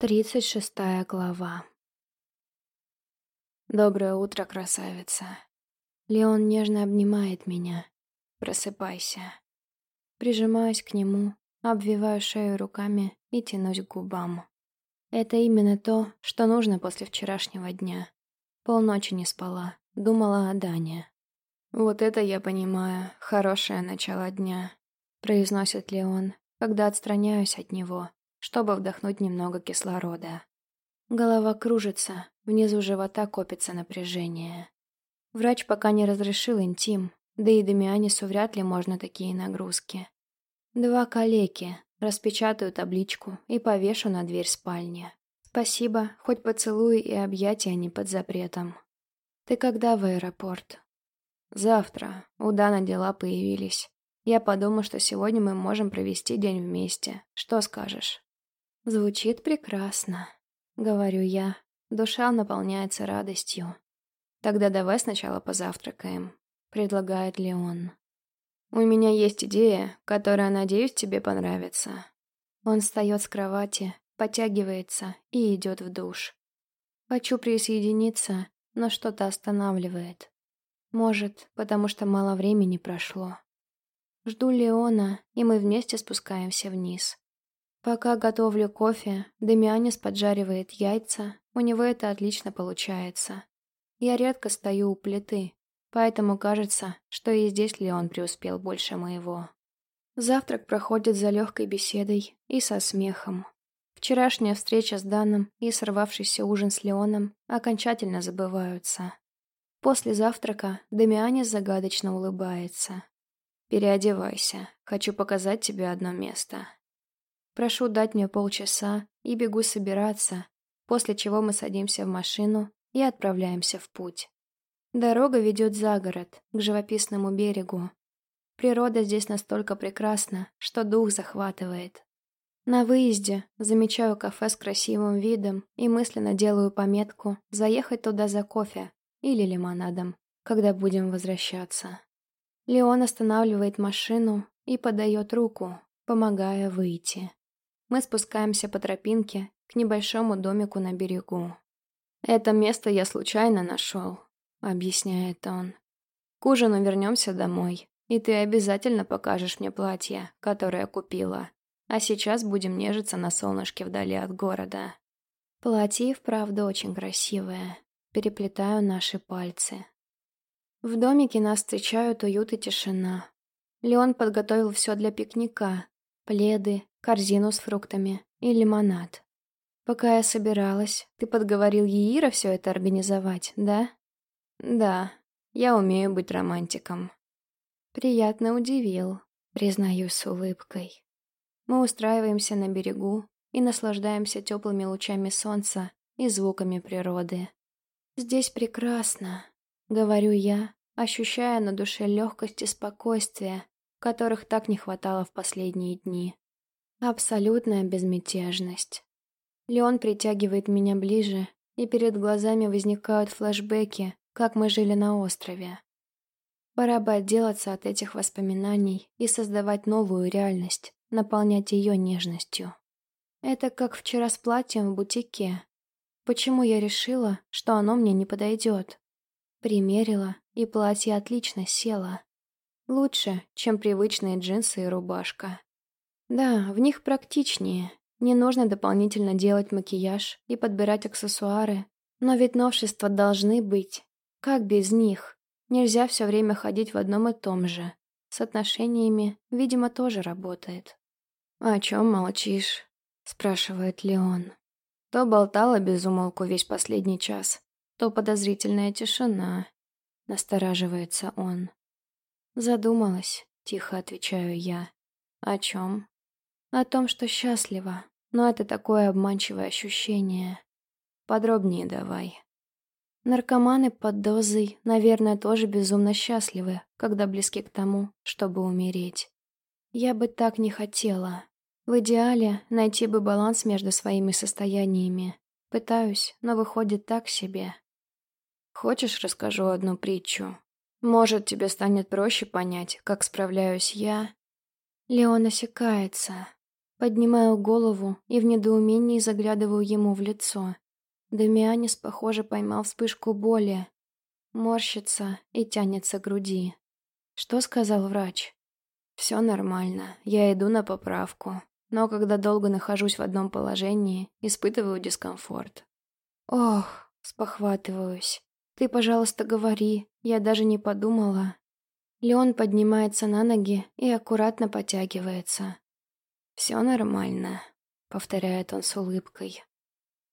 Тридцать шестая глава. Доброе утро, красавица. Леон нежно обнимает меня. Просыпайся. Прижимаюсь к нему, обвиваю шею руками и тянусь к губам. Это именно то, что нужно после вчерашнего дня. Полночи не спала, думала о Дане. «Вот это я понимаю, хорошее начало дня», — произносит Леон, когда отстраняюсь от него чтобы вдохнуть немного кислорода. Голова кружится, внизу живота копится напряжение. Врач пока не разрешил интим, да и Дамианису вряд ли можно такие нагрузки. Два калеки, распечатаю табличку и повешу на дверь спальни. Спасибо, хоть поцелуи и объятия не под запретом. Ты когда в аэропорт? Завтра. У Дана дела появились. Я подумал, что сегодня мы можем провести день вместе. Что скажешь? Звучит прекрасно, говорю я. Душа наполняется радостью. Тогда давай сначала позавтракаем, предлагает Леон. У меня есть идея, которая, надеюсь, тебе понравится. Он встает с кровати, подтягивается и идет в душ. Хочу присоединиться, но что-то останавливает. Может, потому что мало времени прошло. Жду Леона, и мы вместе спускаемся вниз. Пока готовлю кофе, Демианис поджаривает яйца, у него это отлично получается. Я редко стою у плиты, поэтому кажется, что и здесь Леон преуспел больше моего. Завтрак проходит за легкой беседой и со смехом. Вчерашняя встреча с Даном и сорвавшийся ужин с Леоном окончательно забываются. После завтрака Демианис загадочно улыбается. «Переодевайся, хочу показать тебе одно место». Прошу дать мне полчаса и бегу собираться, после чего мы садимся в машину и отправляемся в путь. Дорога ведет за город, к живописному берегу. Природа здесь настолько прекрасна, что дух захватывает. На выезде замечаю кафе с красивым видом и мысленно делаю пометку заехать туда за кофе или лимонадом, когда будем возвращаться. Леон останавливает машину и подает руку, помогая выйти. Мы спускаемся по тропинке к небольшому домику на берегу. «Это место я случайно нашел», — объясняет он. «К ужину вернемся домой, и ты обязательно покажешь мне платье, которое купила. А сейчас будем нежиться на солнышке вдали от города». Платье вправду очень красивое. Переплетаю наши пальцы. В домике нас встречают уют и тишина. Леон подготовил все для пикника. Пледы, корзину с фруктами и лимонад. Пока я собиралась, ты подговорил Еира все это организовать, да? Да, я умею быть романтиком. Приятно удивил, признаюсь с улыбкой. Мы устраиваемся на берегу и наслаждаемся теплыми лучами солнца и звуками природы. Здесь прекрасно, говорю я, ощущая на душе легкость и спокойствие, которых так не хватало в последние дни. Абсолютная безмятежность. Леон притягивает меня ближе, и перед глазами возникают флэшбэки, как мы жили на острове. Пора бы отделаться от этих воспоминаний и создавать новую реальность, наполнять ее нежностью. Это как вчера с платьем в бутике. Почему я решила, что оно мне не подойдет? Примерила, и платье отлично село. Лучше, чем привычные джинсы и рубашка. Да, в них практичнее. Не нужно дополнительно делать макияж и подбирать аксессуары. Но ведь новшества должны быть. Как без них? Нельзя все время ходить в одном и том же. С отношениями, видимо, тоже работает. «О чем молчишь?» – спрашивает Леон. То болтала без умолку весь последний час, то подозрительная тишина. Настораживается он. Задумалась, тихо отвечаю я. О чем? О том, что счастлива, но это такое обманчивое ощущение. Подробнее давай. Наркоманы под дозой, наверное, тоже безумно счастливы, когда близки к тому, чтобы умереть. Я бы так не хотела. В идеале найти бы баланс между своими состояниями. Пытаюсь, но выходит так себе. Хочешь, расскажу одну притчу? Может, тебе станет проще понять, как справляюсь я? Леон осекается, Поднимаю голову и в недоумении заглядываю ему в лицо. Дамианис, похоже, поймал вспышку боли. Морщится и тянется к груди. Что сказал врач? Все нормально, я иду на поправку. Но когда долго нахожусь в одном положении, испытываю дискомфорт. Ох, спохватываюсь. Ты, пожалуйста, говори, я даже не подумала. Леон поднимается на ноги и аккуратно потягивается. «Все нормально», — повторяет он с улыбкой.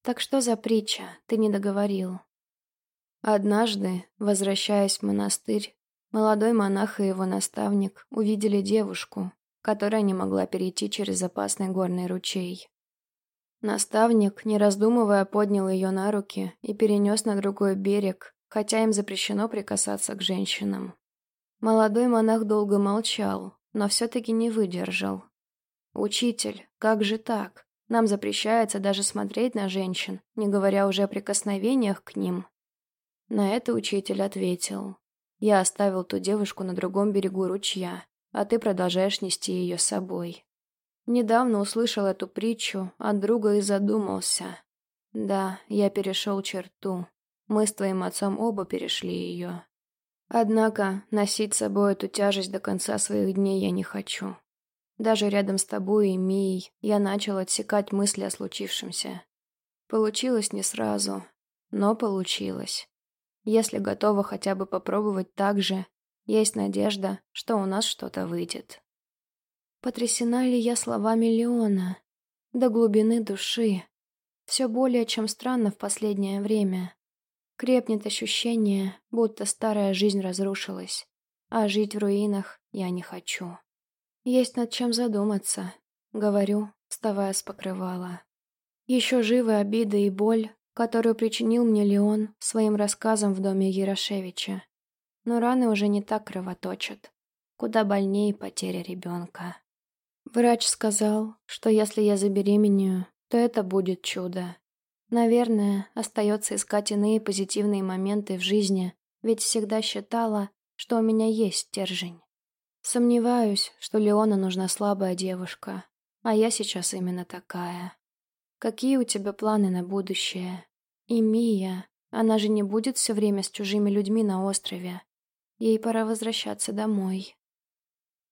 «Так что за притча? Ты не договорил». Однажды, возвращаясь в монастырь, молодой монах и его наставник увидели девушку, которая не могла перейти через опасный горный ручей. Наставник, не раздумывая, поднял ее на руки и перенес на другой берег, хотя им запрещено прикасаться к женщинам. Молодой монах долго молчал, но все-таки не выдержал. «Учитель, как же так? Нам запрещается даже смотреть на женщин, не говоря уже о прикосновениях к ним». На это учитель ответил. «Я оставил ту девушку на другом берегу ручья, а ты продолжаешь нести ее с собой». Недавно услышал эту притчу от друга и задумался. Да, я перешел черту. Мы с твоим отцом оба перешли ее. Однако носить с собой эту тяжесть до конца своих дней я не хочу. Даже рядом с тобой и Мией я начал отсекать мысли о случившемся. Получилось не сразу, но получилось. Если готова хотя бы попробовать так же, есть надежда, что у нас что-то выйдет. Потрясена ли я словами Леона? До глубины души. Все более чем странно в последнее время. Крепнет ощущение, будто старая жизнь разрушилась, а жить в руинах я не хочу. Есть над чем задуматься, говорю, вставая с покрывала. Еще живы обиды и боль, которую причинил мне Леон своим рассказом в доме Ярошевича. Но раны уже не так кровоточат. Куда больнее потеря ребенка. Врач сказал, что если я забеременею, то это будет чудо. Наверное, остается искать иные позитивные моменты в жизни, ведь всегда считала, что у меня есть стержень. Сомневаюсь, что Леона нужна слабая девушка, а я сейчас именно такая. Какие у тебя планы на будущее? И Мия, она же не будет все время с чужими людьми на острове. Ей пора возвращаться домой.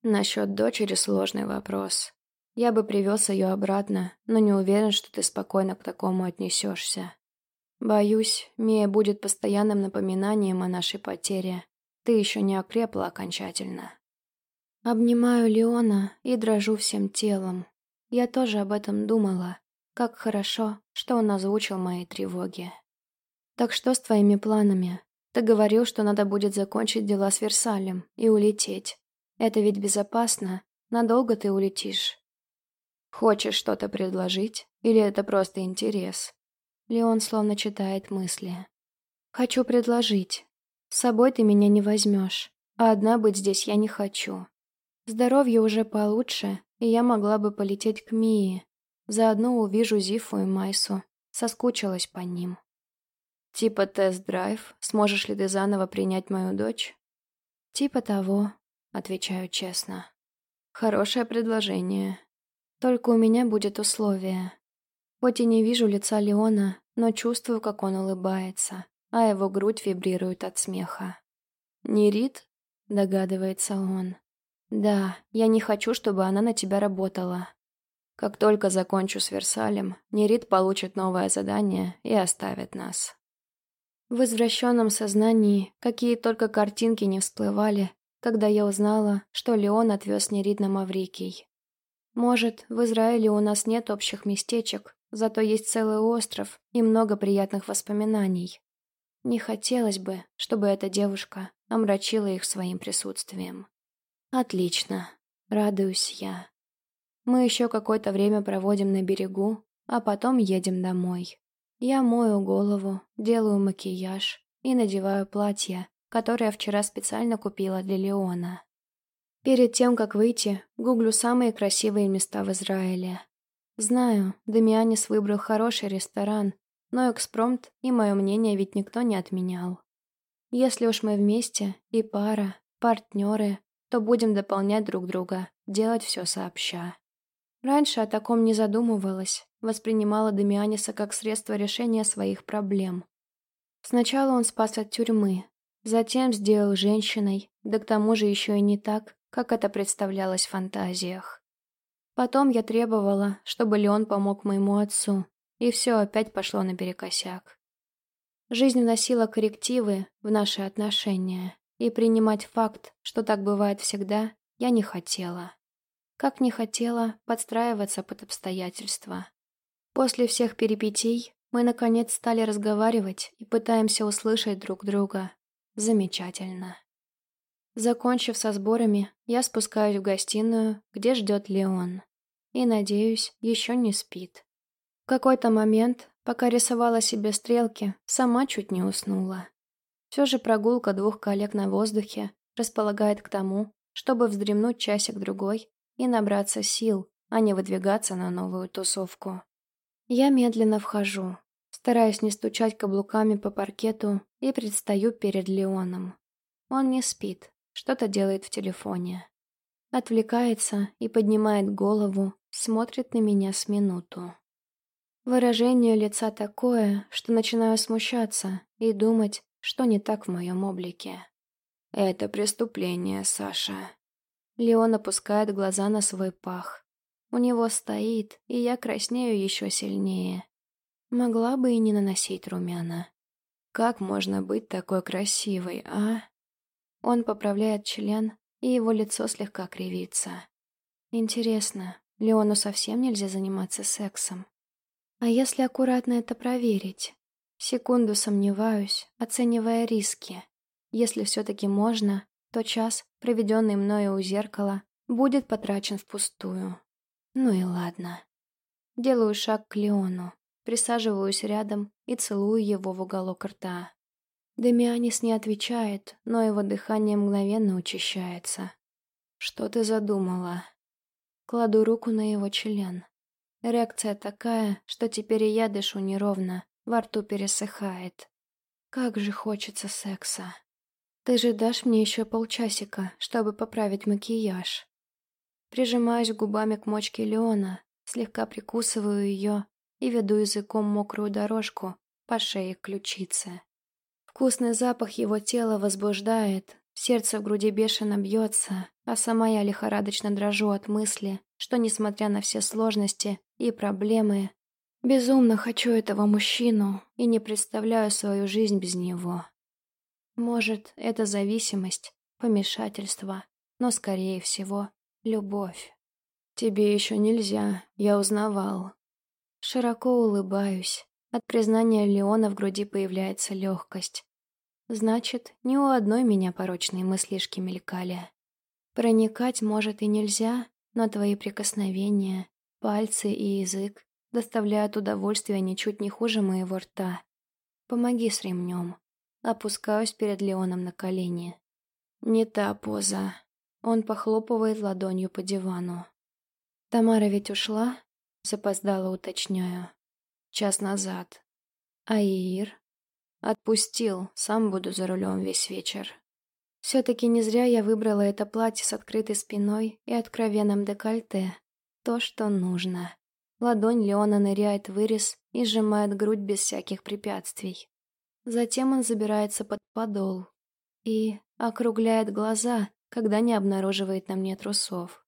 Насчет дочери сложный вопрос. Я бы привез ее обратно, но не уверен, что ты спокойно к такому отнесешься. Боюсь, Мия будет постоянным напоминанием о нашей потере. Ты еще не окрепла окончательно. Обнимаю Леона и дрожу всем телом. Я тоже об этом думала. Как хорошо, что он озвучил мои тревоги. Так что с твоими планами? Ты говорил, что надо будет закончить дела с Версалем и улететь. Это ведь безопасно. Надолго ты улетишь. Хочешь что-то предложить? Или это просто интерес? Леон словно читает мысли. Хочу предложить. С собой ты меня не возьмешь, а одна быть здесь я не хочу. Здоровье уже получше, и я могла бы полететь к Мии. Заодно увижу Зифу и Майсу. Соскучилась по ним. Типа тест-драйв, сможешь ли ты заново принять мою дочь? Типа того, отвечаю честно. Хорошее предложение. Только у меня будет условие. Хоть и не вижу лица Леона, но чувствую, как он улыбается, а его грудь вибрирует от смеха. «Не Рит?» — догадывается он. «Да, я не хочу, чтобы она на тебя работала. Как только закончу с Версалем, Нерит получит новое задание и оставит нас». В извращенном сознании какие только картинки не всплывали, когда я узнала, что Леон отвез Нерит на Маврикий. Может, в Израиле у нас нет общих местечек, зато есть целый остров и много приятных воспоминаний. Не хотелось бы, чтобы эта девушка омрачила их своим присутствием. Отлично, радуюсь я. Мы еще какое-то время проводим на берегу, а потом едем домой. Я мою голову, делаю макияж и надеваю платье, которое вчера специально купила для Леона. Перед тем, как выйти, гуглю самые красивые места в Израиле. Знаю, Дамианис выбрал хороший ресторан, но экспромт и мое мнение ведь никто не отменял. Если уж мы вместе, и пара, партнеры, то будем дополнять друг друга, делать все сообща. Раньше о таком не задумывалась, воспринимала Демианиса как средство решения своих проблем. Сначала он спас от тюрьмы, затем сделал женщиной, да к тому же еще и не так, как это представлялось в фантазиях. Потом я требовала, чтобы Леон помог моему отцу, и все опять пошло наперекосяк. Жизнь вносила коррективы в наши отношения, и принимать факт, что так бывает всегда, я не хотела. Как не хотела подстраиваться под обстоятельства. После всех перипетий мы, наконец, стали разговаривать и пытаемся услышать друг друга. Замечательно. Закончив со сборами, я спускаюсь в гостиную, где ждет Леон. И, надеюсь, еще не спит. В какой-то момент, пока рисовала себе стрелки, сама чуть не уснула. Все же прогулка двух коллег на воздухе располагает к тому, чтобы вздремнуть часик-другой и набраться сил, а не выдвигаться на новую тусовку. Я медленно вхожу, стараясь не стучать каблуками по паркету и предстаю перед Леоном. Он не спит, что-то делает в телефоне. Отвлекается и поднимает голову, смотрит на меня с минуту. Выражение лица такое, что начинаю смущаться и думать, что не так в моем облике. «Это преступление, Саша». Леон опускает глаза на свой пах. У него стоит, и я краснею еще сильнее. Могла бы и не наносить румяна. Как можно быть такой красивой, а? Он поправляет член, и его лицо слегка кривится. Интересно, Леону совсем нельзя заниматься сексом? А если аккуратно это проверить? Секунду сомневаюсь, оценивая риски. Если все-таки можно, то час, проведенный мною у зеркала, будет потрачен впустую. Ну и ладно. Делаю шаг к Леону, присаживаюсь рядом и целую его в уголок рта. Демианис не отвечает, но его дыхание мгновенно учащается. «Что ты задумала?» Кладу руку на его член. Реакция такая, что теперь и я дышу неровно, во рту пересыхает. Как же хочется секса. Ты же дашь мне еще полчасика, чтобы поправить макияж. Прижимаюсь губами к мочке Леона, слегка прикусываю ее и веду языком мокрую дорожку по шее к ключице. Вкусный запах его тела возбуждает, сердце в груди бешено бьется, а сама я лихорадочно дрожу от мысли, что, несмотря на все сложности и проблемы, безумно хочу этого мужчину и не представляю свою жизнь без него. Может, это зависимость, помешательство, но, скорее всего, Любовь. Тебе еще нельзя, я узнавал. Широко улыбаюсь. От признания Леона в груди появляется легкость. Значит, ни у одной меня порочные мыслишки мелькали. Проникать, может, и нельзя, но твои прикосновения, пальцы и язык доставляют удовольствие ничуть не хуже моего рта. Помоги с ремнем. Опускаюсь перед Леоном на колени. Не та поза. Он похлопывает ладонью по дивану. «Тамара ведь ушла?» Запоздало уточняю. «Час назад. А Иир?» «Отпустил, сам буду за рулем весь вечер». Все-таки не зря я выбрала это платье с открытой спиной и откровенным декольте. То, что нужно. Ладонь Леона ныряет в вырез и сжимает грудь без всяких препятствий. Затем он забирается под подол и округляет глаза, когда не обнаруживает на мне трусов.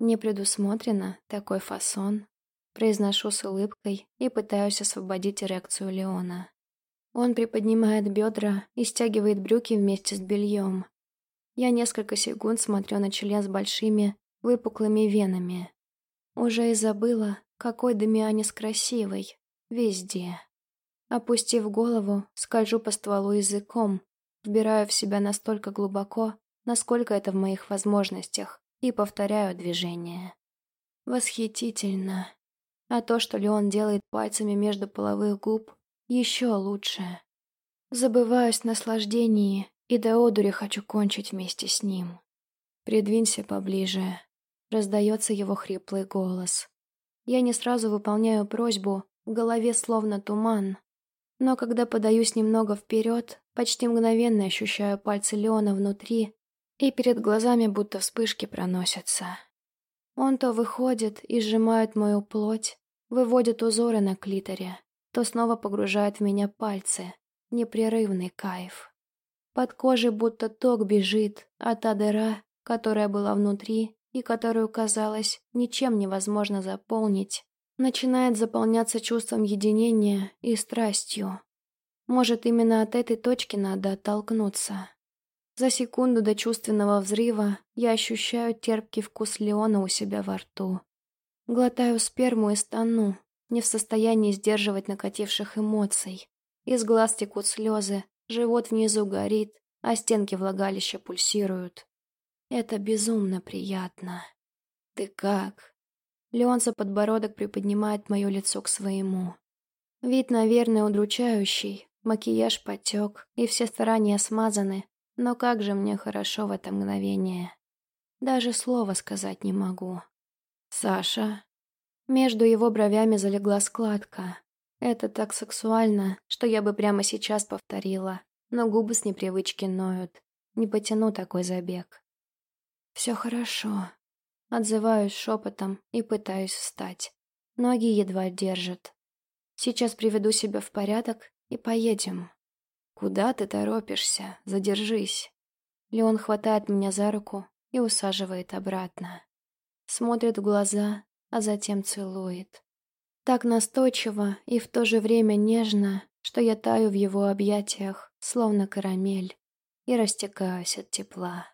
Не предусмотрено такой фасон. Произношу с улыбкой и пытаюсь освободить эрекцию Леона. Он приподнимает бедра и стягивает брюки вместе с бельем. Я несколько секунд смотрю на член с большими, выпуклыми венами. Уже и забыла, какой Дамианис красивый. Везде. Опустив голову, скольжу по стволу языком, вбираю в себя настолько глубоко, насколько это в моих возможностях, и повторяю движение. Восхитительно. А то, что Леон делает пальцами между половых губ, еще лучше. Забываюсь в наслаждении, и до одури хочу кончить вместе с ним. «Придвинься поближе», — раздается его хриплый голос. Я не сразу выполняю просьбу, в голове словно туман. Но когда подаюсь немного вперед, почти мгновенно ощущаю пальцы Леона внутри и перед глазами будто вспышки проносятся. Он то выходит и сжимает мою плоть, выводит узоры на клиторе, то снова погружает в меня пальцы. Непрерывный кайф. Под кожей будто ток бежит, а та дыра, которая была внутри и которую, казалось, ничем невозможно заполнить, начинает заполняться чувством единения и страстью. Может, именно от этой точки надо оттолкнуться. За секунду до чувственного взрыва я ощущаю терпкий вкус Леона у себя во рту. Глотаю сперму и стану, не в состоянии сдерживать накативших эмоций. Из глаз текут слезы, живот внизу горит, а стенки влагалища пульсируют. Это безумно приятно. «Ты как?» Леон за подбородок приподнимает мое лицо к своему. Вид, наверное, удручающий, макияж потек, и все старания смазаны, но как же мне хорошо в это мгновение. Даже слова сказать не могу. «Саша?» Между его бровями залегла складка. Это так сексуально, что я бы прямо сейчас повторила, но губы с непривычки ноют. Не потяну такой забег. «Все хорошо», Отзываюсь шепотом и пытаюсь встать. Ноги едва держат. Сейчас приведу себя в порядок и поедем. Куда ты торопишься? Задержись. Леон хватает меня за руку и усаживает обратно. Смотрит в глаза, а затем целует. Так настойчиво и в то же время нежно, что я таю в его объятиях, словно карамель, и растекаюсь от тепла.